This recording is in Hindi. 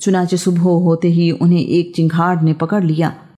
चुनाचे सुबह होते ही उन्हें एक चिंगाड़ ने पकड़ लिया।